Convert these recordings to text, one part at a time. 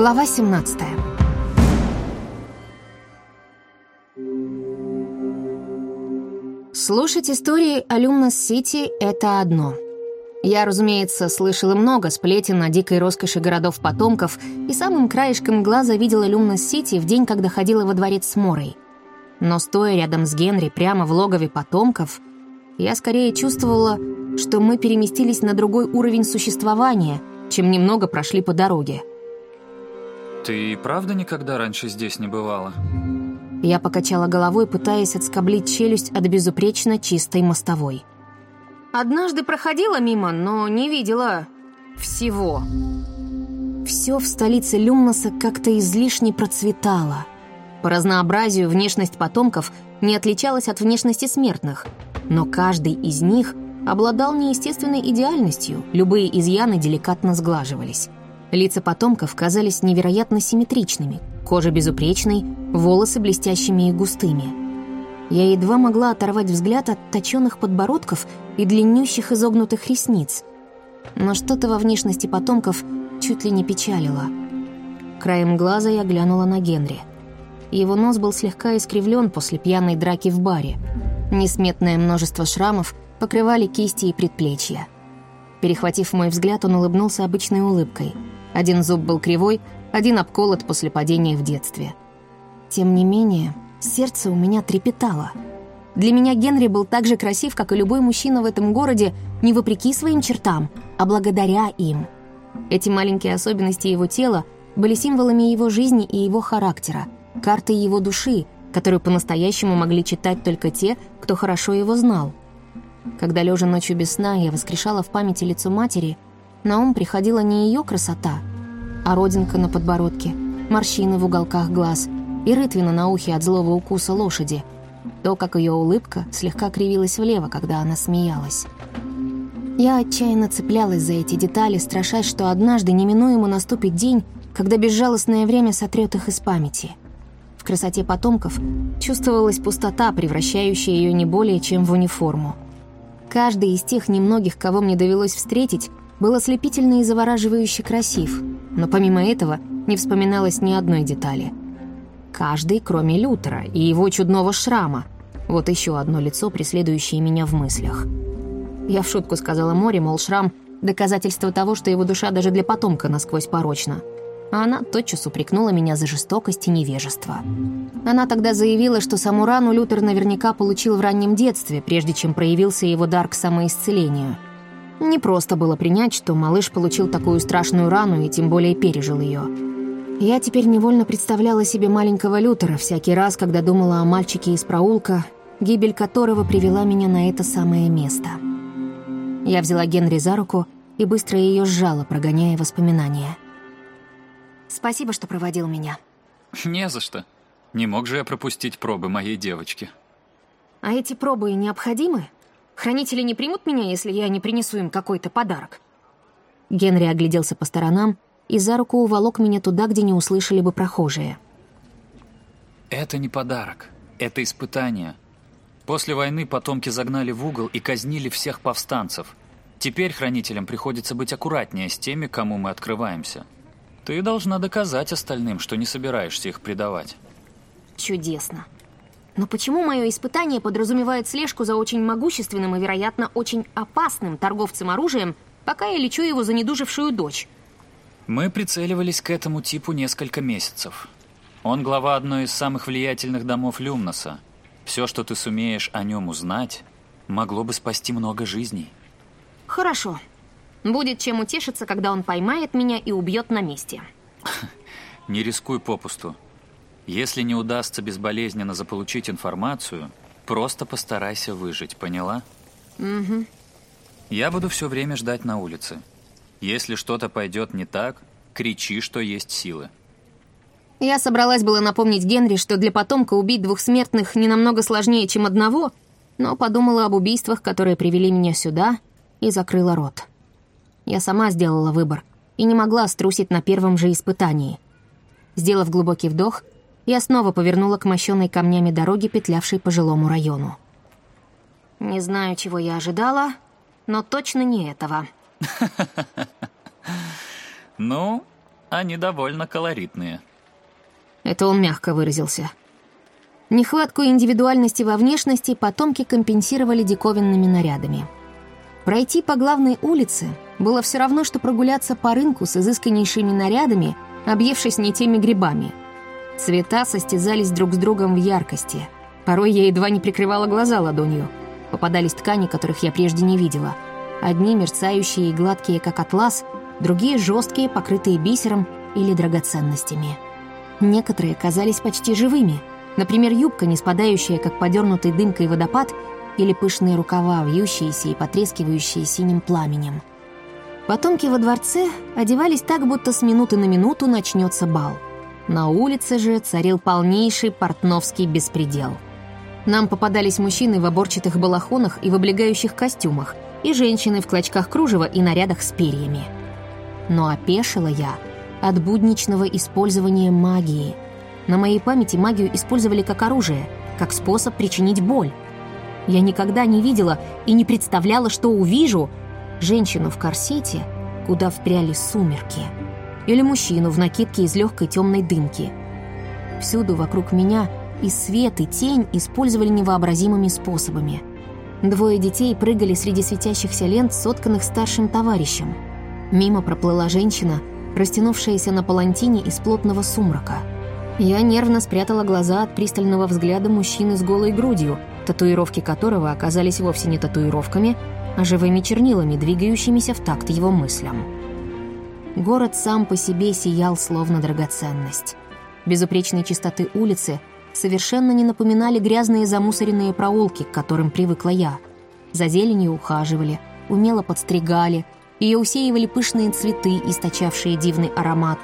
Глава 17 Слушать истории о Люмнас-Сити — это одно. Я, разумеется, слышала много сплетен о дикой роскоши городов-потомков и самым краешком глаза видела Люмнас-Сити в день, когда ходила во дворец с Морой. Но стоя рядом с Генри прямо в логове потомков, я скорее чувствовала, что мы переместились на другой уровень существования, чем немного прошли по дороге — ты правда никогда раньше здесь не бывала? Я покачала головой, пытаясь отскоблить челюсть от безупречно чистой мостовой. Однажды проходила мимо, но не видела всего. Все в столице Люмноса как-то излишне процветало. По разнообразию внешность потомков не отличалась от внешности смертных, но каждый из них обладал неестественной идеальностью, любые изъяны деликатно сглаживались. Лица потомков казались невероятно симметричными, кожа безупречной, волосы блестящими и густыми. Я едва могла оторвать взгляд от точенных подбородков и длиннющих изогнутых ресниц. Но что-то во внешности потомков чуть ли не печалило. Краем глаза я глянула на Генри. Его нос был слегка искривлен после пьяной драки в баре. Несметное множество шрамов покрывали кисти и предплечья. Перехватив мой взгляд, он улыбнулся обычной улыбкой — один зуб был кривой, один обколот после падения в детстве. Тем не менее, сердце у меня трепетало. Для меня Генри был так же красив, как и любой мужчина в этом городе, не вопреки своим чертам, а благодаря им. Эти маленькие особенности его тела были символами его жизни и его характера, картой его души, которую по-настоящему могли читать только те, кто хорошо его знал. Когда лежа ночью без сна я воскрешала в памяти лицо матери — на ум приходила не ее красота, а родинка на подбородке, морщины в уголках глаз и рытвина на ухе от злого укуса лошади. То, как ее улыбка слегка кривилась влево, когда она смеялась. Я отчаянно цеплялась за эти детали, страшась, что однажды неминуемо наступит день, когда безжалостное время сотрет их из памяти. В красоте потомков чувствовалась пустота, превращающая ее не более чем в униформу. Каждый из тех немногих, кого мне довелось встретить, был ослепительно и завораживающе красив, но помимо этого не вспоминалось ни одной детали. Каждый, кроме Лютера и его чудного шрама. Вот еще одно лицо, преследующее меня в мыслях. Я в шутку сказала Море, мол, шрам — доказательство того, что его душа даже для потомка насквозь порочна. А она тотчас упрекнула меня за жестокость и невежество. Она тогда заявила, что саму рану Лютер наверняка получил в раннем детстве, прежде чем проявился его дар к самоисцелению — не просто было принять, что малыш получил такую страшную рану и тем более пережил ее. Я теперь невольно представляла себе маленького Лютера всякий раз, когда думала о мальчике из проулка, гибель которого привела меня на это самое место. Я взяла Генри за руку и быстро ее сжала, прогоняя воспоминания. «Спасибо, что проводил меня». «Не за что. Не мог же я пропустить пробы моей девочки». «А эти пробы необходимы?» Хранители не примут меня, если я не принесу им какой-то подарок?» Генри огляделся по сторонам и за руку уволок меня туда, где не услышали бы прохожие. «Это не подарок. Это испытание. После войны потомки загнали в угол и казнили всех повстанцев. Теперь хранителям приходится быть аккуратнее с теми, кому мы открываемся. Ты должна доказать остальным, что не собираешься их предавать». «Чудесно. Но почему мое испытание подразумевает слежку за очень могущественным и, вероятно, очень опасным торговцем оружием, пока я лечу его за недужившую дочь? Мы прицеливались к этому типу несколько месяцев. Он глава одной из самых влиятельных домов Люмноса. Все, что ты сумеешь о нем узнать, могло бы спасти много жизней. Хорошо. Будет чем утешиться, когда он поймает меня и убьет на месте. Не рискуй попусту. Если не удастся безболезненно заполучить информацию, просто постарайся выжить, поняла? Угу. Я буду все время ждать на улице. Если что-то пойдет не так, кричи, что есть силы. Я собралась было напомнить Генри, что для потомка убить двух смертных не намного сложнее, чем одного, но подумала об убийствах, которые привели меня сюда, и закрыла рот. Я сама сделала выбор и не могла струсить на первом же испытании. Сделав глубокий вдох, я снова повернула к мощенной камнями дороге, петлявшей по жилому району. Не знаю, чего я ожидала, но точно не этого. Ну, они довольно колоритные. Это он мягко выразился. Нехватку индивидуальности во внешности потомки компенсировали диковинными нарядами. Пройти по главной улице было все равно, что прогуляться по рынку с изысканнейшими нарядами, объевшись не теми грибами. Цвета состязались друг с другом в яркости. Порой я едва не прикрывала глаза ладонью. Попадались ткани, которых я прежде не видела. Одни мерцающие и гладкие, как атлас, другие жесткие, покрытые бисером или драгоценностями. Некоторые казались почти живыми. Например, юбка, не спадающая, как подернутый дымкой водопад, или пышные рукава, вьющиеся и потрескивающие синим пламенем. Потомки во дворце одевались так, будто с минуты на минуту начнется бал. На улице же царил полнейший портновский беспредел. Нам попадались мужчины в оборчатых балахонах и в облегающих костюмах, и женщины в клочках кружева и нарядах с перьями. Но опешила я от будничного использования магии. На моей памяти магию использовали как оружие, как способ причинить боль. Я никогда не видела и не представляла, что увижу женщину в корсете, куда впряли сумерки, или мужчину в накидке из легкой темной дымки. Всюду вокруг меня и свет, и тень использовали невообразимыми способами. Двое детей прыгали среди светящихся лент, сотканных старшим товарищем. Мимо проплыла женщина, растянувшаяся на палантине из плотного сумрака. Я нервно спрятала глаза от пристального взгляда мужчины с голой грудью, татуировки которого оказались вовсе не татуировками, а живыми чернилами, двигающимися в такт его мыслям. Город сам по себе сиял словно драгоценность. Безупречной чистоты улицы совершенно не напоминали грязные замусоренные проулки, к которым привыкла я. За зеленью ухаживали, умело подстригали, ее усеивали пышные цветы, источавшие дивный аромат.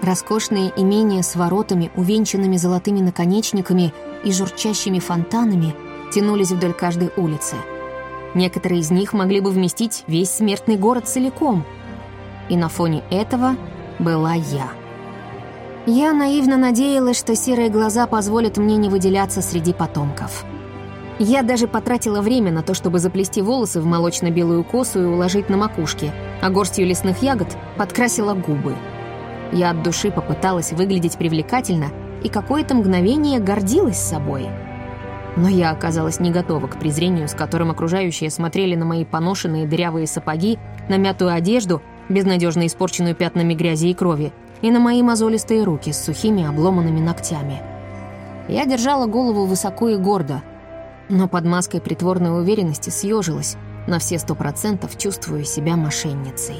Роскошные имения с воротами, увенчанными золотыми наконечниками и журчащими фонтанами тянулись вдоль каждой улицы. Некоторые из них могли бы вместить весь смертный город целиком. И на фоне этого была я. Я наивно надеялась, что серые глаза позволят мне не выделяться среди потомков. Я даже потратила время на то, чтобы заплести волосы в молочно-белую косу и уложить на макушке, а горстью лесных ягод подкрасила губы. Я от души попыталась выглядеть привлекательно и какое-то мгновение гордилась собой. Но я оказалась не готова к презрению, с которым окружающие смотрели на мои поношенные дырявые сапоги, на мятую одежду, безнадежно испорченную пятнами грязи и крови, и на мои мозолистые руки с сухими обломанными ногтями. Я держала голову высоко и гордо, но под маской притворной уверенности съежилась, на все сто процентов чувствуя себя мошенницей.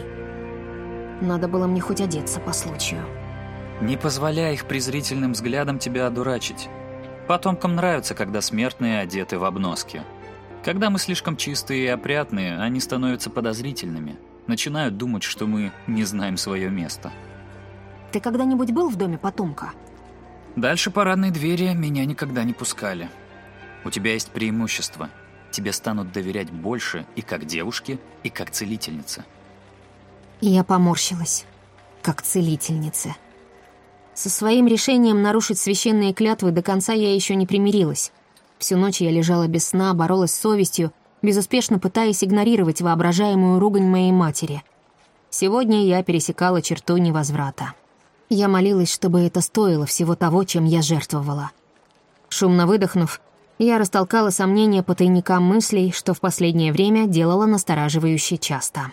Надо было мне хоть одеться по случаю. Не позволяй их презрительным взглядом тебя одурачить. Потомкам нравится, когда смертные одеты в обноски. Когда мы слишком чистые и опрятные, они становятся подозрительными. Начинают думать, что мы не знаем свое место. Ты когда-нибудь был в доме потомка? Дальше парадной двери меня никогда не пускали. У тебя есть преимущество. Тебе станут доверять больше и как девушке, и как целительнице. Я поморщилась, как целительница. Со своим решением нарушить священные клятвы до конца я еще не примирилась. Всю ночь я лежала без сна, боролась с совестью, безуспешно пытаясь игнорировать воображаемую ругань моей матери. Сегодня я пересекала черту невозврата. Я молилась, чтобы это стоило всего того, чем я жертвовала. Шумно выдохнув, я растолкала сомнения по тайникам мыслей, что в последнее время делала настораживающе часто.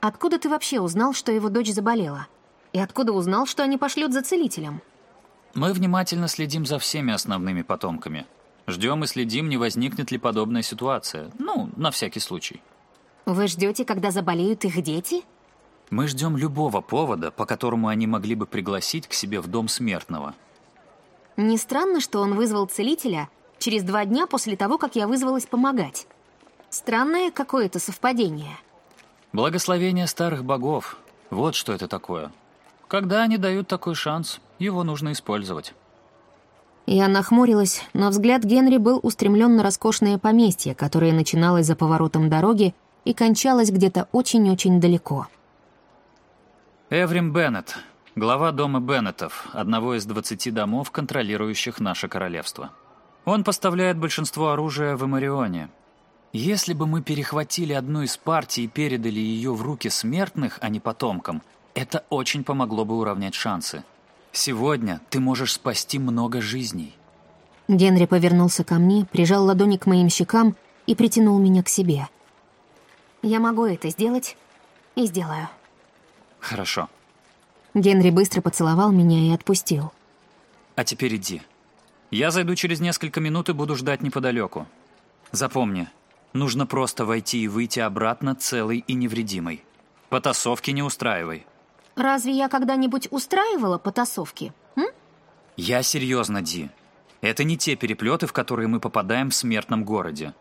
«Откуда ты вообще узнал, что его дочь заболела? И откуда узнал, что они пошлют за целителем?» Мы внимательно следим за всеми основными потомками. Ждем и следим, не возникнет ли подобная ситуация. Ну, на всякий случай. «Вы ждете, когда заболеют их дети?» Мы ждем любого повода, по которому они могли бы пригласить к себе в дом смертного. Не странно, что он вызвал целителя через два дня после того, как я вызвалась помогать. Странное какое-то совпадение. Благословение старых богов. Вот что это такое. Когда они дают такой шанс, его нужно использовать. Я нахмурилась, но взгляд Генри был устремлен на роскошное поместье, которое начиналось за поворотом дороги и кончалось где-то очень-очень далеко. Эврим Беннет, глава дома Беннетов, одного из 20 домов, контролирующих наше королевство. Он поставляет большинство оружия в Эмарионе. Если бы мы перехватили одну из партий и передали ее в руки смертных, а не потомкам, Это очень помогло бы уравнять шансы. Сегодня ты можешь спасти много жизней. Генри повернулся ко мне, прижал ладони к моим щекам и притянул меня к себе. Я могу это сделать и сделаю. Хорошо. Генри быстро поцеловал меня и отпустил. А теперь иди. Я зайду через несколько минут и буду ждать неподалеку. Запомни, нужно просто войти и выйти обратно целый и невредимый. Потасовки не устраивай. Разве я когда-нибудь устраивала потасовки? М? Я серьезно, Ди. Это не те переплеты, в которые мы попадаем в смертном городе.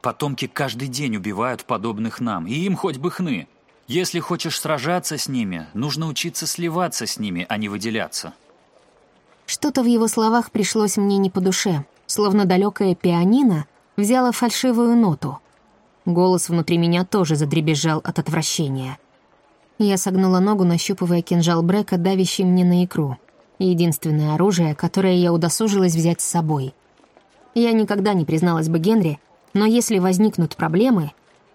Потомки каждый день убивают подобных нам, и им хоть бы хны. Если хочешь сражаться с ними, нужно учиться сливаться с ними, а не выделяться. Что-то в его словах пришлось мне не по душе, словно далекое пианино взяло фальшивую ноту. Голос внутри меня тоже задребезжал от отвращения. Я согнула ногу, нащупывая кинжал Брека, давящий мне на икру. Единственное оружие, которое я удосужилась взять с собой. Я никогда не призналась бы Генри, но если возникнут проблемы,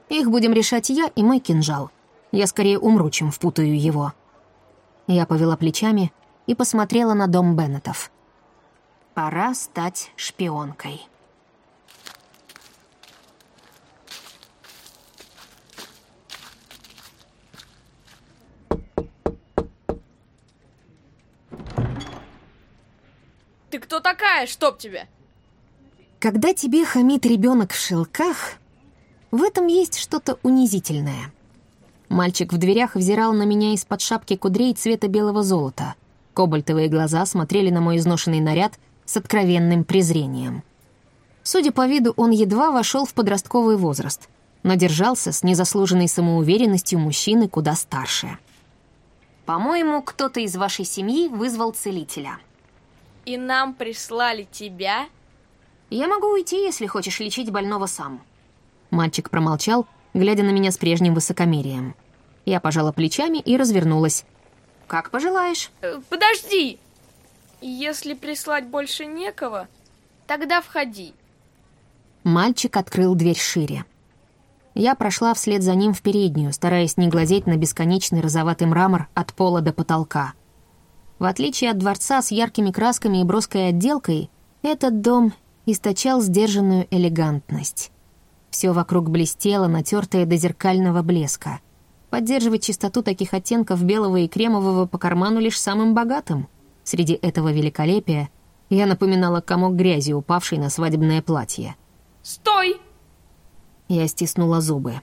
их будем решать я и мой кинжал. Я скорее умру, чем впутаю его. Я повела плечами и посмотрела на дом Беннетов. Пора стать шпионкой. Ты кто такая, чтоб тебе? Когда тебе хамит ребенок в шелках, в этом есть что-то унизительное. Мальчик в дверях взирал на меня из-под шапки кудрей цвета белого золота. Кобальтовые глаза смотрели на мой изношенный наряд с откровенным презрением. Судя по виду, он едва вошел в подростковый возраст, но держался с незаслуженной самоуверенностью мужчины куда старше. «По-моему, кто-то из вашей семьи вызвал целителя», и нам прислали тебя? Я могу уйти, если хочешь лечить больного сам. Мальчик промолчал, глядя на меня с прежним высокомерием. Я пожала плечами и развернулась. «Как пожелаешь». Э, «Подожди! Если прислать больше некого, тогда входи». Мальчик открыл дверь шире. Я прошла вслед за ним в переднюю, стараясь не глазеть на бесконечный розоватый мрамор от пола до потолка — в отличие от дворца с яркими красками и броской отделкой, этот дом источал сдержанную элегантность. Все вокруг блестело, натертое до зеркального блеска. Поддерживать чистоту таких оттенков белого и кремового по карману лишь самым богатым. Среди этого великолепия я напоминала комок грязи, упавший на свадебное платье. «Стой!» Я стиснула зубы.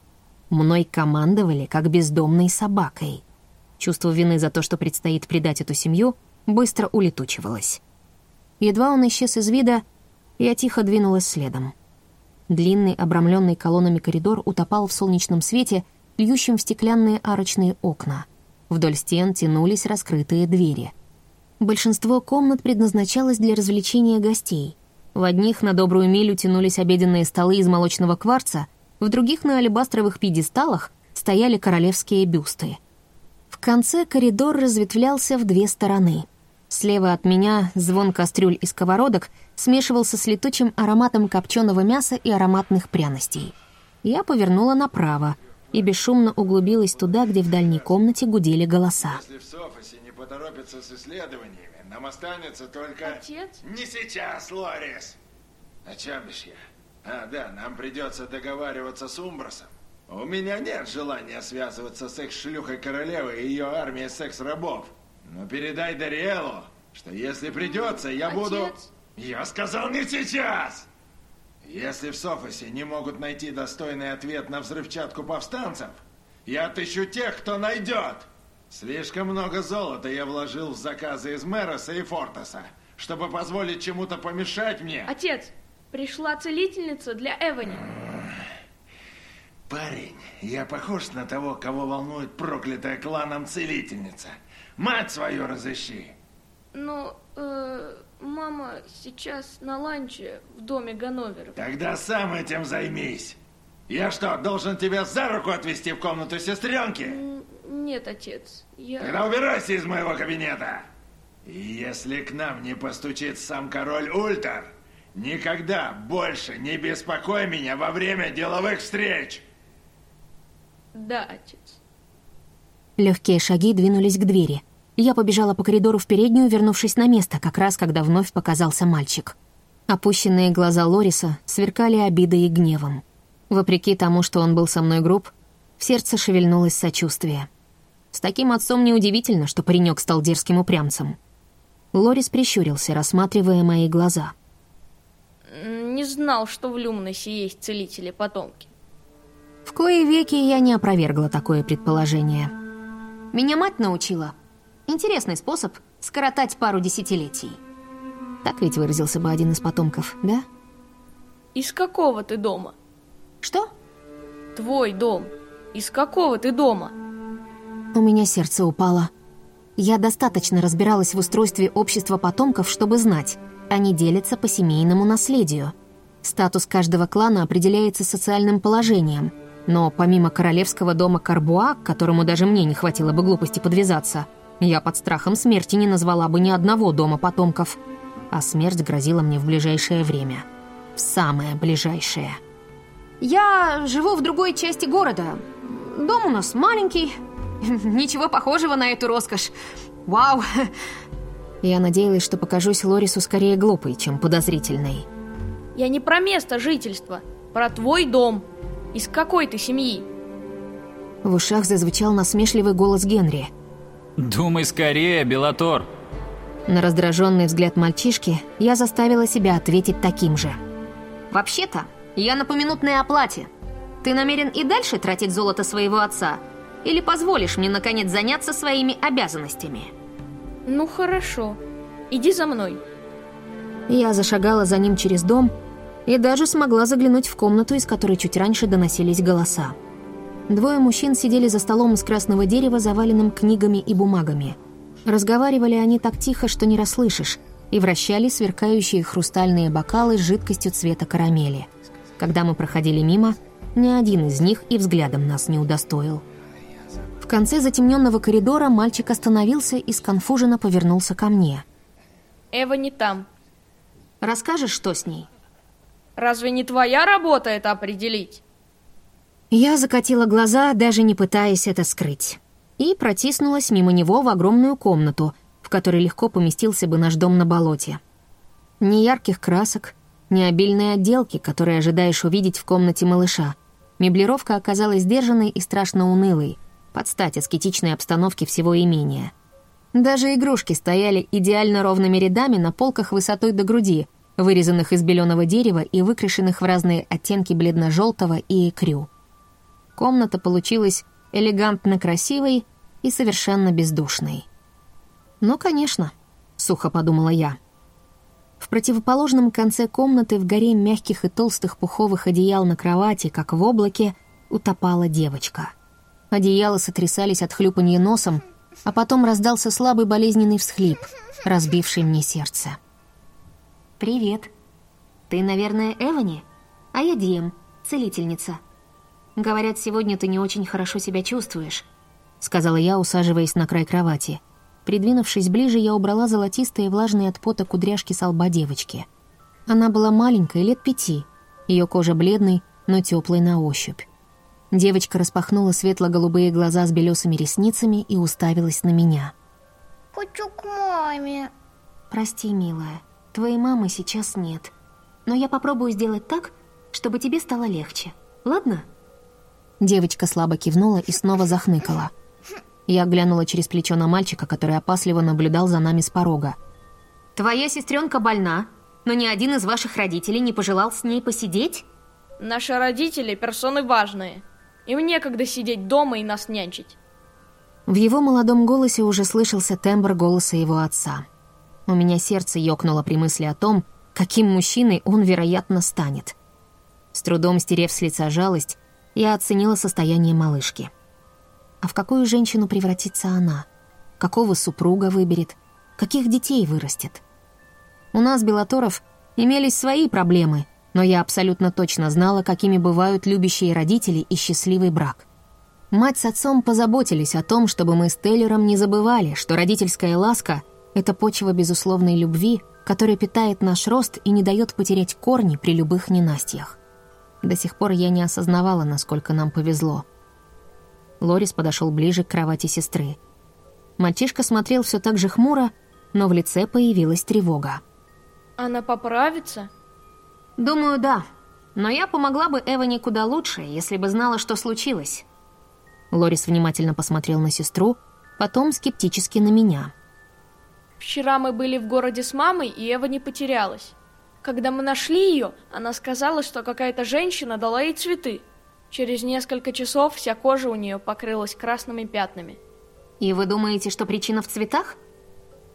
Мной командовали, как бездомной собакой. Чувство вины за то, что предстоит предать эту семью, быстро улетучивалось. Едва он исчез из вида, я тихо двинулась следом. Длинный, обрамленный колоннами коридор утопал в солнечном свете, льющем в стеклянные арочные окна. Вдоль стен тянулись раскрытые двери. Большинство комнат предназначалось для развлечения гостей. В одних на добрую милю тянулись обеденные столы из молочного кварца, в других на алебастровых пьедесталах стояли королевские бюсты — конце коридор разветвлялся в две стороны. Слева от меня звон кастрюль и сковородок смешивался с летучим ароматом копченого мяса и ароматных пряностей. Я повернула направо и бесшумно углубилась туда, где в дальней комнате гудели голоса. Если в Софосе не поторопятся с исследованиями, нам останется только... Отец? Не сейчас, Лорис! О чем бишь я? А, да, нам придется договариваться с Умбросом. У меня нет желания связываться с секс-шлюхой королевы и ее армией секс-рабов. Но передай Дариэлу, что если придется, я Отец? буду... Я сказал не сейчас! Если в Софосе не могут найти достойный ответ на взрывчатку повстанцев, я отыщу тех, кто найдет. Слишком много золота я вложил в заказы из Мэроса и Фортеса, чтобы позволить чему-то помешать мне. Отец, пришла целительница для Эвани. Парень, я похож на того, кого волнует проклятая кланом целительница. Мать свою разыщи. Ну, э, мама сейчас на ланче в доме Ганноверов. Тогда сам этим займись. Я что, должен тебя за руку отвезти в комнату сестренки? Нет, отец, я... Тогда убирайся из моего кабинета. И если к нам не постучит сам король Ультар, никогда больше не беспокой меня во время деловых встреч. Да, отец. Легкие шаги двинулись к двери. Я побежала по коридору в переднюю, вернувшись на место, как раз когда вновь показался мальчик. Опущенные глаза Лориса сверкали обидой и гневом. Вопреки тому, что он был со мной груб, в сердце шевельнулось сочувствие. С таким отцом неудивительно, что паренек стал дерзким упрямцем. Лорис прищурился, рассматривая мои глаза. Не знал, что в Люмносе есть целители-потомки. В кои веки я не опровергла такое предположение. Меня мать научила. Интересный способ скоротать пару десятилетий. Так ведь выразился бы один из потомков, да? Из какого ты дома? Что? Твой дом. Из какого ты дома? У меня сердце упало. Я достаточно разбиралась в устройстве общества потомков, чтобы знать, они делятся по семейному наследию. Статус каждого клана определяется социальным положением – но помимо королевского дома Карбуа, к которому даже мне не хватило бы глупости подвязаться, я под страхом смерти не назвала бы ни одного дома потомков. А смерть грозила мне в ближайшее время. В самое ближайшее. Я живу в другой части города. Дом у нас маленький. Ничего похожего на эту роскошь. Вау! Я надеялась, что покажусь Лорису скорее глупой, чем подозрительной. Я не про место жительства, про твой дом. Из какой ты семьи? В ушах зазвучал насмешливый голос Генри. «Думай скорее, Белатор!» На раздраженный взгляд мальчишки я заставила себя ответить таким же. «Вообще-то, я на поминутной оплате. Ты намерен и дальше тратить золото своего отца? Или позволишь мне, наконец, заняться своими обязанностями?» «Ну хорошо. Иди за мной». Я зашагала за ним через дом, и даже смогла заглянуть в комнату, из которой чуть раньше доносились голоса. Двое мужчин сидели за столом из красного дерева, заваленным книгами и бумагами. Разговаривали они так тихо, что не расслышишь, и вращали сверкающие хрустальные бокалы с жидкостью цвета карамели. Когда мы проходили мимо, ни один из них и взглядом нас не удостоил. В конце затемненного коридора мальчик остановился и сконфуженно повернулся ко мне. «Эва не там». «Расскажешь, что с ней?» Разве не твоя работа это определить? Я закатила глаза, даже не пытаясь это скрыть, и протиснулась мимо него в огромную комнату, в которой легко поместился бы наш дом на болоте. Ни ярких красок, ни обильной отделки, которые ожидаешь увидеть в комнате малыша. Меблировка оказалась сдержанной и страшно унылой, под стать аскетичной обстановке всего имения. Даже игрушки стояли идеально ровными рядами на полках высотой до груди, вырезанных из беленого дерева и выкрашенных в разные оттенки бледно-желтого и крю. Комната получилась элегантно красивой и совершенно бездушной. «Ну, конечно», — сухо подумала я. В противоположном конце комнаты в горе мягких и толстых пуховых одеял на кровати, как в облаке, утопала девочка. Одеяла сотрясались от хлюпанья носом, а потом раздался слабый болезненный всхлип, разбивший мне сердце. «Привет. Ты, наверное, Эвани? А я Дием, целительница. Говорят, сегодня ты не очень хорошо себя чувствуешь», — сказала я, усаживаясь на край кровати. Придвинувшись ближе, я убрала золотистые влажные от пота кудряшки с лба девочки. Она была маленькой, лет пяти. Ее кожа бледной, но теплой на ощупь. Девочка распахнула светло-голубые глаза с белесыми ресницами и уставилась на меня. «Хочу к маме». «Прости, милая, Твоей мамы сейчас нет. Но я попробую сделать так, чтобы тебе стало легче. Ладно?» Девочка слабо кивнула и снова захныкала. Я глянула через плечо на мальчика, который опасливо наблюдал за нами с порога. «Твоя сестренка больна, но ни один из ваших родителей не пожелал с ней посидеть?» «Наши родители – персоны важные. Им некогда сидеть дома и нас нянчить». В его молодом голосе уже слышался тембр голоса его отца. У меня сердце ёкнуло при мысли о том, каким мужчиной он, вероятно, станет. С трудом стерев с лица жалость, я оценила состояние малышки. А в какую женщину превратится она? Какого супруга выберет? Каких детей вырастет? У нас, Белаторов, имелись свои проблемы, но я абсолютно точно знала, какими бывают любящие родители и счастливый брак. Мать с отцом позаботились о том, чтобы мы с Тейлером не забывали, что родительская ласка — это почва безусловной любви, которая питает наш рост и не дает потерять корни при любых ненастьях. До сих пор я не осознавала, насколько нам повезло. Лорис подошел ближе к кровати сестры. Мальчишка смотрел все так же хмуро, но в лице появилась тревога. Она поправится? «Думаю, да. Но я помогла бы Эване куда лучше, если бы знала, что случилось». Лорис внимательно посмотрел на сестру, потом скептически на меня. Вчера мы были в городе с мамой, и Эва не потерялась. Когда мы нашли ее, она сказала, что какая-то женщина дала ей цветы. Через несколько часов вся кожа у нее покрылась красными пятнами. «И вы думаете, что причина в цветах?»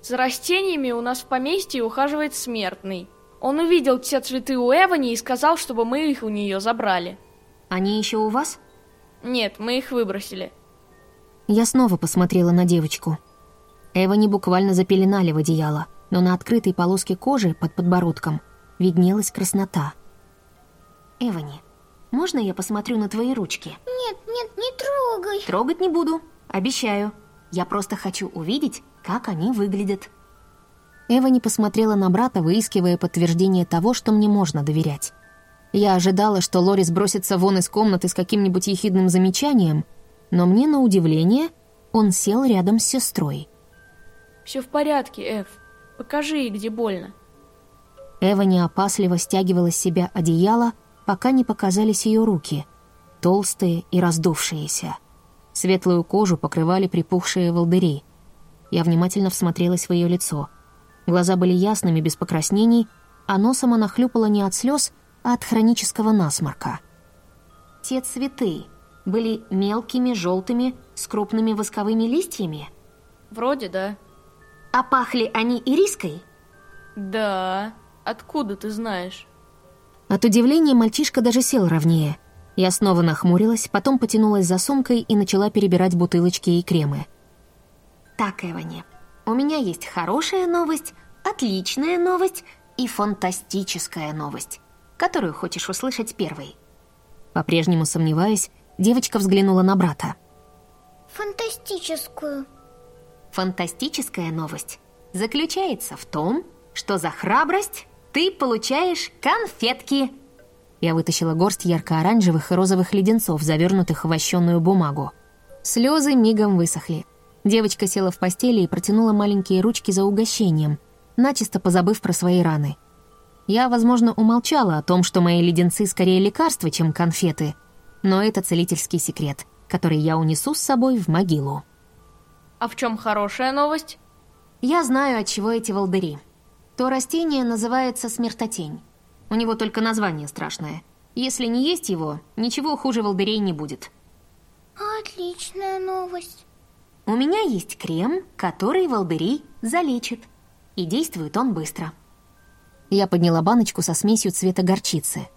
За растениями у нас в поместье ухаживает смертный. Он увидел те цветы у Эвани и сказал, чтобы мы их у нее забрали. «Они еще у вас?» Нет, мы их выбросили. Я снова посмотрела на девочку. Эвани буквально запеленали в одеяло, но на открытой полоске кожи под подбородком виднелась краснота. «Эвани, можно я посмотрю на твои ручки?» Нет, нет, не трогай. «Трогать не буду, обещаю. Я просто хочу увидеть, как они выглядят». Эвани посмотрела на брата, выискивая подтверждение того, что мне можно доверять. Я ожидала, что Лорис бросится вон из комнаты с каким-нибудь ехидным замечанием, но мне, на удивление, он сел рядом с сестрой. Все в порядке, Эв. Покажи ей, где больно. Эва опасливо стягивала с себя одеяло, пока не показались ее руки, толстые и раздувшиеся. Светлую кожу покрывали припухшие волдыри. Я внимательно всмотрелась в ее лицо. Глаза были ясными, без покраснений, а носом она хлюпала не от слез, а от хронического насморка. Те цветы были мелкими, желтыми, с крупными восковыми листьями? Вроде да. А пахли они ириской? Да. Откуда ты знаешь? От удивления мальчишка даже сел ровнее. Я снова нахмурилась, потом потянулась за сумкой и начала перебирать бутылочки и кремы. Так, Эвани, у меня есть хорошая новость, отличная новость и фантастическая новость, которую хочешь услышать первой. По-прежнему сомневаясь, девочка взглянула на брата. Фантастическую. Фантастическая новость заключается в том, что за храбрость ты получаешь конфетки. Я вытащила горсть ярко-оранжевых и розовых леденцов, завернутых в вощеную бумагу. Слезы мигом высохли. Девочка села в постели и протянула маленькие ручки за угощением, начисто позабыв про свои раны. Я, возможно, умолчала о том, что мои леденцы скорее лекарства, чем конфеты, но это целительский секрет, который я унесу с собой в могилу. А в чем хорошая новость? Я знаю, от чего эти волдыри. То растение называется смертотень. У него только название страшное. Если не есть его, ничего хуже волдырей не будет. Отличная новость. У меня есть крем, который волдырей залечит. И действует он быстро. Я подняла баночку со смесью цвета горчицы.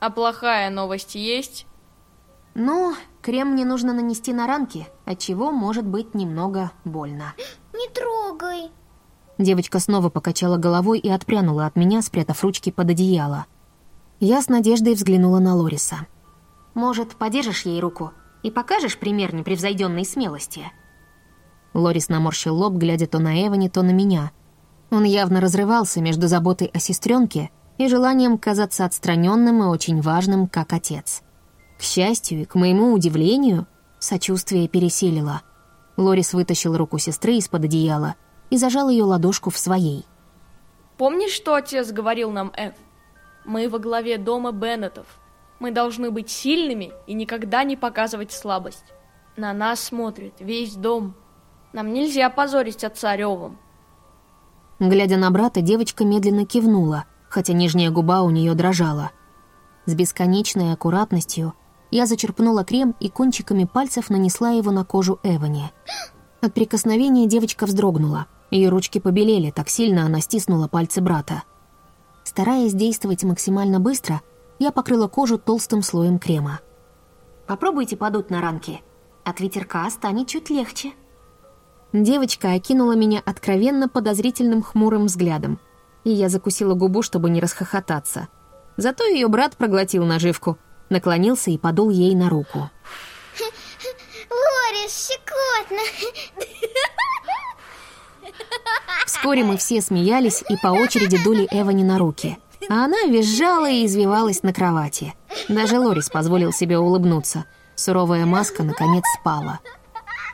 А плохая новость есть? Ну, крем мне нужно нанести на ранки, от чего может быть немного больно. Не трогай. Девочка снова покачала головой и отпрянула от меня, спрятав ручки под одеяло. Я с надеждой взглянула на Лориса. «Может, подержишь ей руку и покажешь пример непревзойденной смелости?» Лорис наморщил лоб, глядя то на Эвани, то на меня. Он явно разрывался между заботой о сестренке и желанием казаться отстраненным и очень важным, как отец. К счастью и к моему удивлению, сочувствие пересилило. Лорис вытащил руку сестры из-под одеяла и зажал ее ладошку в своей. Помнишь, что отец говорил нам, Эв? Мы во главе дома Беннетов. Мы должны быть сильными и никогда не показывать слабость. На нас смотрит весь дом. Нам нельзя позорить отца ревом. Глядя на брата, девочка медленно кивнула, хотя нижняя губа у нее дрожала. С бесконечной аккуратностью я зачерпнула крем и кончиками пальцев нанесла его на кожу Эвани. От прикосновения девочка вздрогнула. Ее ручки побелели, так сильно она стиснула пальцы брата. Стараясь действовать максимально быстро, я покрыла кожу толстым слоем крема. «Попробуйте подуть на ранки. От ветерка станет чуть легче». Девочка окинула меня откровенно подозрительным хмурым взглядом, и я закусила губу, чтобы не расхохотаться. Зато ее брат проглотил наживку, наклонился и подул ей на руку. Лорис, щекотно. Вскоре мы все смеялись и по очереди дули Эвани на руки. А она визжала и извивалась на кровати. Даже Лорис позволил себе улыбнуться. Суровая маска, наконец, спала.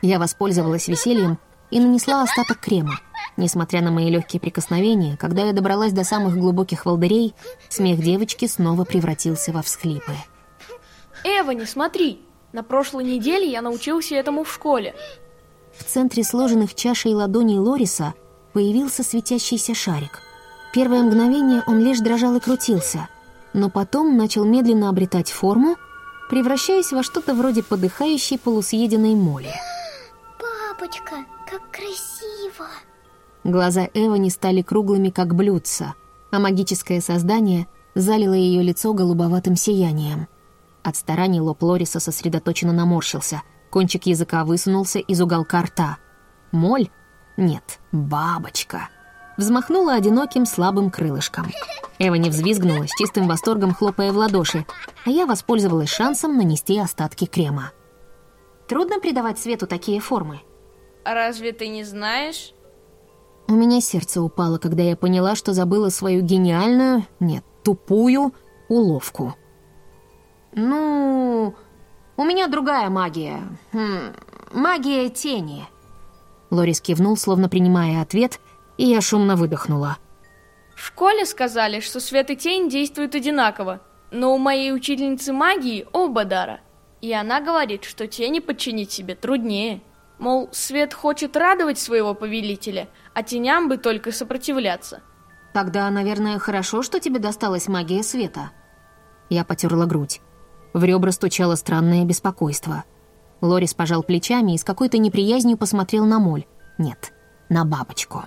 Я воспользовалась весельем и нанесла остаток крема. Несмотря на мои легкие прикосновения, когда я добралась до самых глубоких волдырей, смех девочки снова превратился во всхлипы. Эва, не смотри! На прошлой неделе я научился этому в школе. В центре сложенных чашей ладоней Лориса появился светящийся шарик. Первое мгновение он лишь дрожал и крутился, но потом начал медленно обретать форму, превращаясь во что-то вроде подыхающей полусъеденной моли. Папочка, как красиво! Глаза Эвани стали круглыми, как блюдца, а магическое создание залило ее лицо голубоватым сиянием. От стараний лоб Лориса сосредоточенно наморщился, кончик языка высунулся из уголка рта. Моль? Нет, бабочка. Взмахнула одиноким слабым крылышком. Эва не взвизгнула, с чистым восторгом хлопая в ладоши, а я воспользовалась шансом нанести остатки крема. Трудно придавать свету такие формы. Разве ты не знаешь? У меня сердце упало, когда я поняла, что забыла свою гениальную, нет, тупую уловку. «Ну, у меня другая магия. Хм, магия тени». Лорис кивнул, словно принимая ответ, и я шумно выдохнула. В школе сказали, что свет и тень действуют одинаково, но у моей учительницы магии оба дара. И она говорит, что тени подчинить себе труднее. Мол, свет хочет радовать своего повелителя, а теням бы только сопротивляться. Тогда, наверное, хорошо, что тебе досталась магия света. Я потерла грудь. В ребра стучало странное беспокойство. Лорис пожал плечами и с какой-то неприязнью посмотрел на моль. Нет, на бабочку.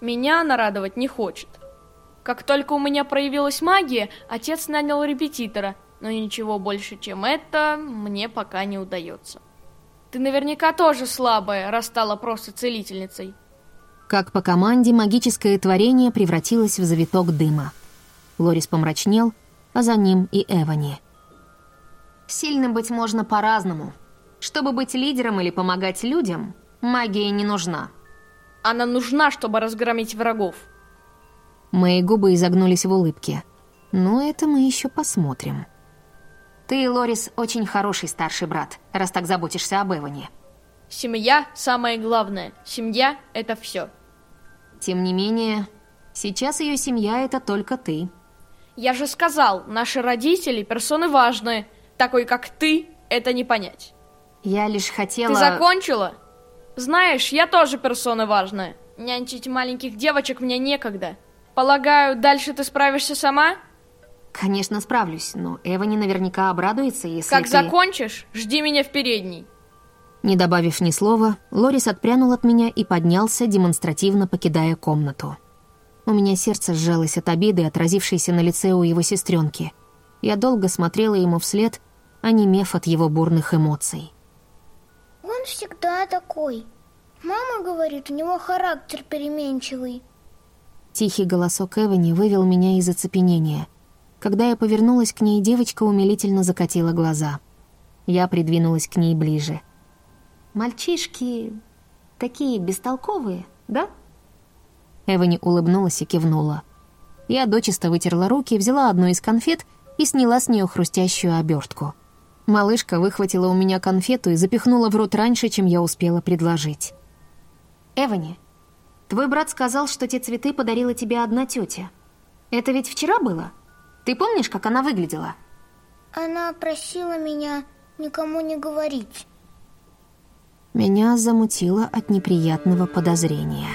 Меня она радовать не хочет. Как только у меня проявилась магия, отец нанял репетитора, но ничего больше, чем это, мне пока не удается. Ты наверняка тоже слабая, раз стала просто целительницей. Как по команде, магическое творение превратилось в завиток дыма. Лорис помрачнел, а за ним и Эвани. Сильным быть можно по-разному. Чтобы быть лидером или помогать людям, магия не нужна. Она нужна, чтобы разгромить врагов. Мои губы изогнулись в улыбке. Но это мы еще посмотрим. Ты, Лорис, очень хороший старший брат, раз так заботишься об Эване. Семья – самое главное. Семья – это все. Тем не менее, сейчас ее семья – это только ты. Я же сказал, наши родители – персоны важные. Такой, как ты, это не понять. Я лишь хотела... Ты закончила? Знаешь, я тоже персона важная. Нянчить маленьких девочек мне некогда. Полагаю, дальше ты справишься сама? Конечно, справлюсь, но Эвани наверняка обрадуется, если Как ты... закончишь, жди меня в передней. Не добавив ни слова, Лорис отпрянул от меня и поднялся, демонстративно покидая комнату. У меня сердце сжалось от обиды, отразившейся на лице у его сестренки. Я долго смотрела ему вслед, онемев от его бурных эмоций. Он всегда такой. Мама говорит, у него характер переменчивый. Тихий голосок Эвани вывел меня из оцепенения. Когда я повернулась к ней, девочка умилительно закатила глаза. Я придвинулась к ней ближе. «Мальчишки такие бестолковые, да?» Эвани улыбнулась и кивнула. Я дочисто вытерла руки, взяла одну из конфет и сняла с нее хрустящую обертку. Малышка выхватила у меня конфету и запихнула в рот раньше, чем я успела предложить. «Эвани, твой брат сказал, что те цветы подарила тебе одна тетя. Это ведь вчера было? Ты помнишь, как она выглядела?» Она просила меня никому не говорить. Меня замутило от неприятного подозрения.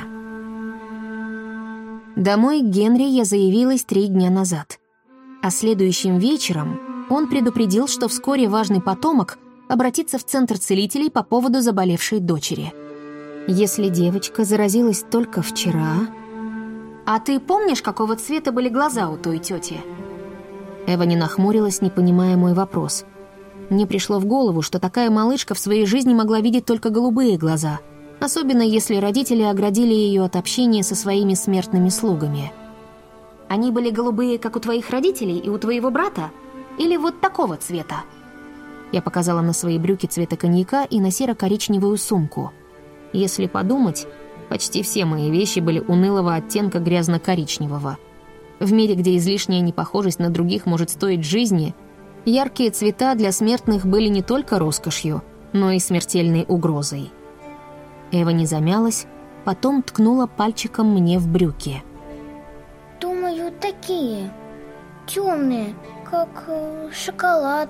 Домой к Генри я заявилась три дня назад. А следующим вечером он предупредил, что вскоре важный потомок обратится в центр целителей по поводу заболевшей дочери. Если девочка заразилась только вчера... «А ты помнишь, какого цвета были глаза у той тети?» Эва не нахмурилась, не понимая мой вопрос. Мне пришло в голову, что такая малышка в своей жизни могла видеть только голубые глаза, особенно если родители оградили ее от общения со своими смертными слугами. «Они были голубые, как у твоих родителей и у твоего брата? Или вот такого цвета?» Я показала на свои брюки цвета коньяка и на серо-коричневую сумку. Если подумать, почти все мои вещи были унылого оттенка грязно-коричневого. В мире, где излишняя непохожесть на других может стоить жизни, Яркие цвета для смертных были не только роскошью, но и смертельной угрозой. Эва не замялась, потом ткнула пальчиком мне в брюки. Думаю, такие. Темные, как э, шоколад.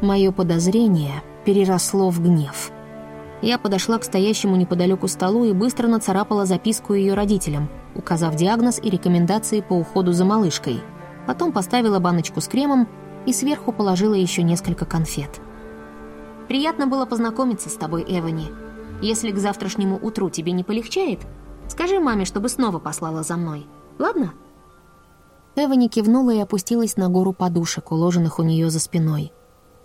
Мое подозрение переросло в гнев. Я подошла к стоящему неподалеку столу и быстро нацарапала записку ее родителям, указав диагноз и рекомендации по уходу за малышкой. Потом поставила баночку с кремом и сверху положила еще несколько конфет. «Приятно было познакомиться с тобой, Эвани. Если к завтрашнему утру тебе не полегчает, скажи маме, чтобы снова послала за мной. Ладно?» Эвани кивнула и опустилась на гору подушек, уложенных у нее за спиной.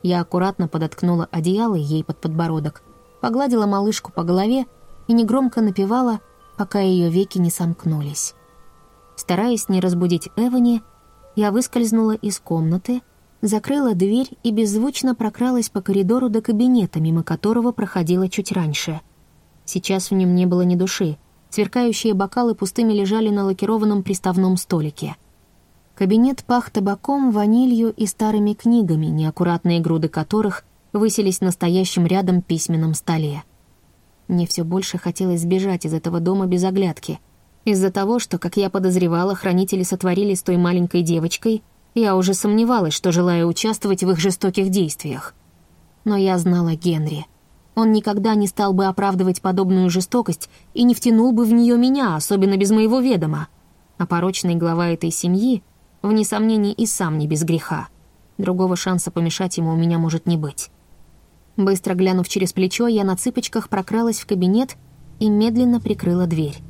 Я аккуратно подоткнула одеяло ей под подбородок, погладила малышку по голове и негромко напевала, пока ее веки не сомкнулись. Стараясь не разбудить Эвани, я выскользнула из комнаты, закрыла дверь и беззвучно прокралась по коридору до кабинета, мимо которого проходила чуть раньше. Сейчас в нем не было ни души. Сверкающие бокалы пустыми лежали на лакированном приставном столике. Кабинет пах табаком, ванилью и старыми книгами, неаккуратные груды которых высились на стоящем рядом письменном столе. Мне все больше хотелось сбежать из этого дома без оглядки — из-за того, что, как я подозревала, хранители сотворили с той маленькой девочкой, я уже сомневалась, что желаю участвовать в их жестоких действиях. Но я знала Генри. Он никогда не стал бы оправдывать подобную жестокость и не втянул бы в нее меня, особенно без моего ведома. А порочный глава этой семьи, вне сомнений, и сам не без греха. Другого шанса помешать ему у меня может не быть. Быстро глянув через плечо, я на цыпочках прокралась в кабинет и медленно прикрыла дверь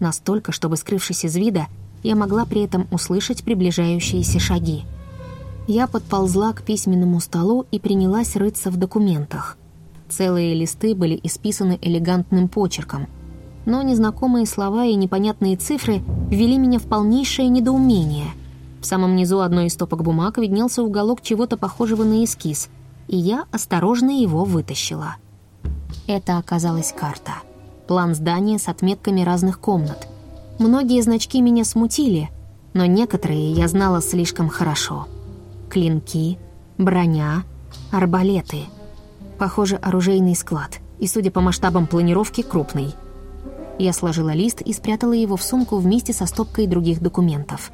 настолько, чтобы, скрывшись из вида, я могла при этом услышать приближающиеся шаги. Я подползла к письменному столу и принялась рыться в документах. Целые листы были исписаны элегантным почерком, но незнакомые слова и непонятные цифры ввели меня в полнейшее недоумение. В самом низу одной из стопок бумаг виднелся уголок чего-то похожего на эскиз, и я осторожно его вытащила. Это оказалась карта — план здания с отметками разных комнат. Многие значки меня смутили, но некоторые я знала слишком хорошо. Клинки, броня, арбалеты. Похоже, оружейный склад, и, судя по масштабам планировки, крупный. Я сложила лист и спрятала его в сумку вместе со стопкой других документов.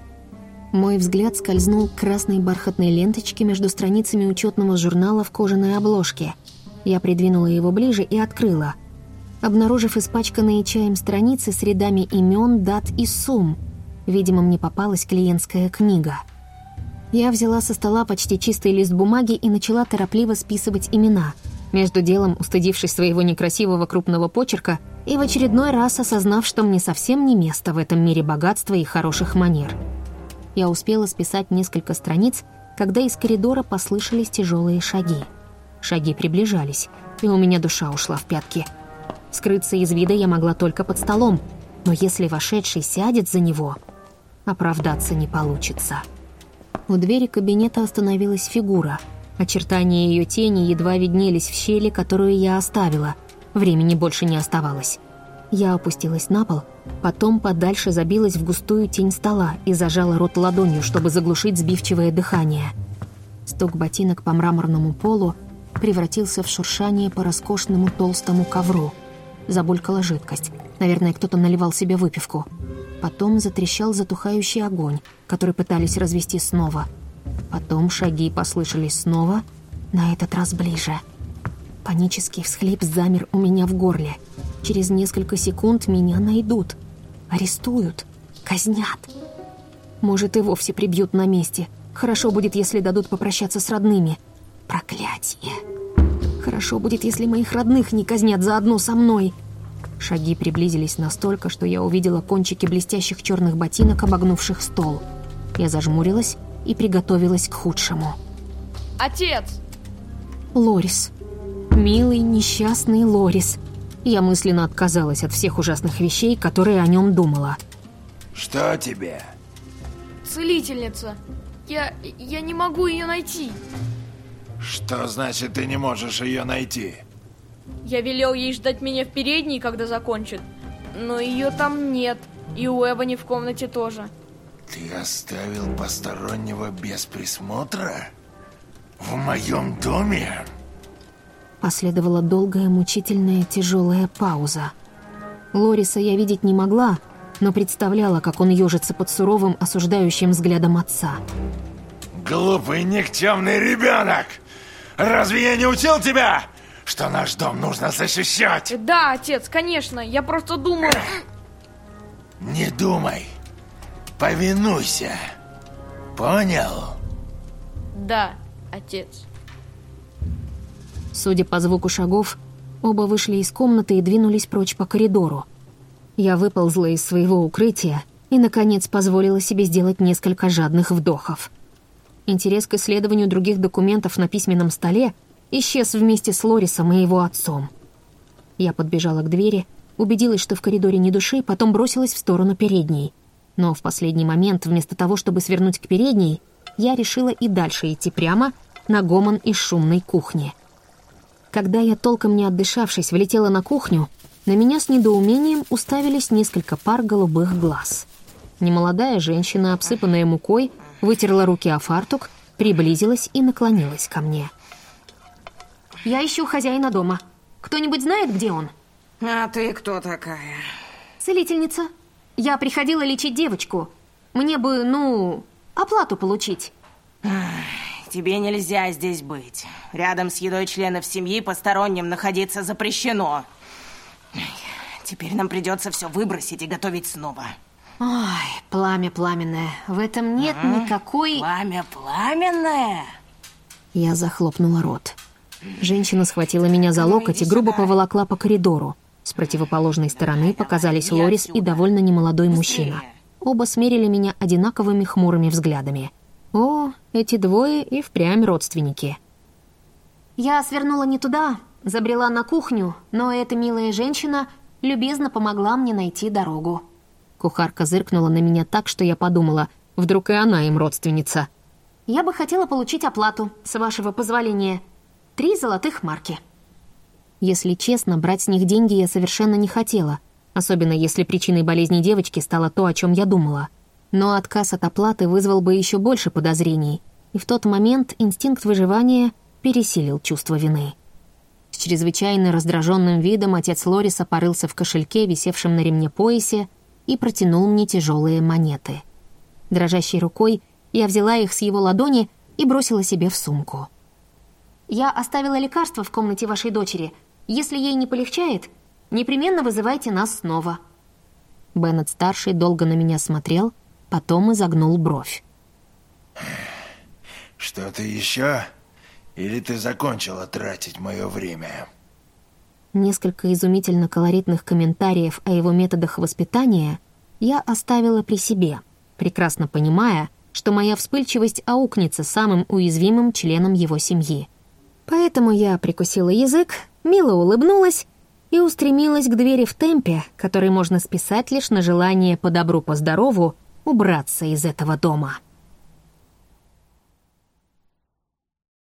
Мой взгляд скользнул к красной бархатной ленточке между страницами учетного журнала в кожаной обложке. Я придвинула его ближе и открыла — обнаружив испачканные чаем страницы с рядами имен, дат и сумм. Видимо, мне попалась клиентская книга. Я взяла со стола почти чистый лист бумаги и начала торопливо списывать имена, между делом устыдившись своего некрасивого крупного почерка и в очередной раз осознав, что мне совсем не место в этом мире богатства и хороших манер. Я успела списать несколько страниц, когда из коридора послышались тяжелые шаги. Шаги приближались, и у меня душа ушла в пятки – Скрыться из вида я могла только под столом, но если вошедший сядет за него, оправдаться не получится. У двери кабинета остановилась фигура. Очертания ее тени едва виднелись в щели, которую я оставила. Времени больше не оставалось. Я опустилась на пол, потом подальше забилась в густую тень стола и зажала рот ладонью, чтобы заглушить сбивчивое дыхание. Стук ботинок по мраморному полу превратился в шуршание по роскошному толстому ковру — Забулькала жидкость. Наверное, кто-то наливал себе выпивку. Потом затрещал затухающий огонь, который пытались развести снова. Потом шаги послышались снова, на этот раз ближе. Панический всхлип замер у меня в горле. Через несколько секунд меня найдут. Арестуют. Казнят. Может, и вовсе прибьют на месте. Хорошо будет, если дадут попрощаться с родными. Проклятие. Хорошо будет, если моих родных не казнят заодно со мной. Шаги приблизились настолько, что я увидела кончики блестящих черных ботинок, обогнувших стол. Я зажмурилась и приготовилась к худшему. Отец! Лорис. Милый, несчастный Лорис. Я мысленно отказалась от всех ужасных вещей, которые о нем думала. Что тебе? Целительница. Я... я не могу ее найти. Что значит ты не можешь ее найти? Я велел ей ждать меня в передней, когда закончит. Но ее там нет. И у Эбони в комнате тоже. Ты оставил постороннего без присмотра? В моем доме? Последовала долгая, мучительная, тяжелая пауза. Лориса я видеть не могла, но представляла, как он ежится под суровым, осуждающим взглядом отца. Глупый, никчемный ребенок! Разве я не учил тебя, что наш дом нужно защищать? Да, отец, конечно, я просто думал... Не думай, повинуйся. Понял? Да, отец. Судя по звуку шагов, оба вышли из комнаты и двинулись прочь по коридору. Я выползла из своего укрытия и, наконец, позволила себе сделать несколько жадных вдохов. Интерес к исследованию других документов на письменном столе исчез вместе с Лорисом и его отцом. Я подбежала к двери, убедилась, что в коридоре ни души, потом бросилась в сторону передней. Но в последний момент, вместо того, чтобы свернуть к передней, я решила и дальше идти прямо на гомон из шумной кухни. Когда я, толком не отдышавшись, влетела на кухню, на меня с недоумением уставились несколько пар голубых глаз. Немолодая женщина, обсыпанная мукой, вытерла руки о фартук, приблизилась и наклонилась ко мне. «Я ищу хозяина дома. Кто-нибудь знает, где он?» А ты кто такая? «Целительница. Я приходила лечить девочку. Мне бы, ну, оплату получить». Тебе нельзя здесь быть. Рядом с едой членов семьи посторонним находиться запрещено. Теперь нам придется все выбросить и готовить снова. Ой, пламя пламенное. В этом нет а? никакой... Пламя пламенное? Я захлопнула рот. Женщина схватила меня за локоть и грубо поволокла по коридору. С противоположной стороны показались Лорис и довольно немолодой мужчина. Оба смерили меня одинаковыми хмурыми взглядами. О, эти двое и впрямь родственники. Я свернула не туда, забрела на кухню, но эта милая женщина любезно помогла мне найти дорогу. Кухарка зыркнула на меня так, что я подумала, вдруг и она им родственница. «Я бы хотела получить оплату, с вашего позволения. Три золотых марки». Если честно, брать с них деньги я совершенно не хотела, особенно если причиной болезни девочки стало то, о чем я думала — но отказ от оплаты вызвал бы еще больше подозрений, и в тот момент инстинкт выживания пересилил чувство вины. С чрезвычайно раздраженным видом отец Лориса порылся в кошельке, висевшем на ремне поясе, и протянул мне тяжелые монеты. Дрожащей рукой я взяла их с его ладони и бросила себе в сумку. «Я оставила лекарство в комнате вашей дочери. Если ей не полегчает, непременно вызывайте нас снова». Беннет-старший долго на меня смотрел — потом изогнул бровь. «Что-то еще? Или ты закончила тратить мое время?» Несколько изумительно колоритных комментариев о его методах воспитания я оставила при себе, прекрасно понимая, что моя вспыльчивость аукнется самым уязвимым членом его семьи. Поэтому я прикусила язык, мило улыбнулась и устремилась к двери в темпе, который можно списать лишь на желание по добру, по здорову убраться из этого дома.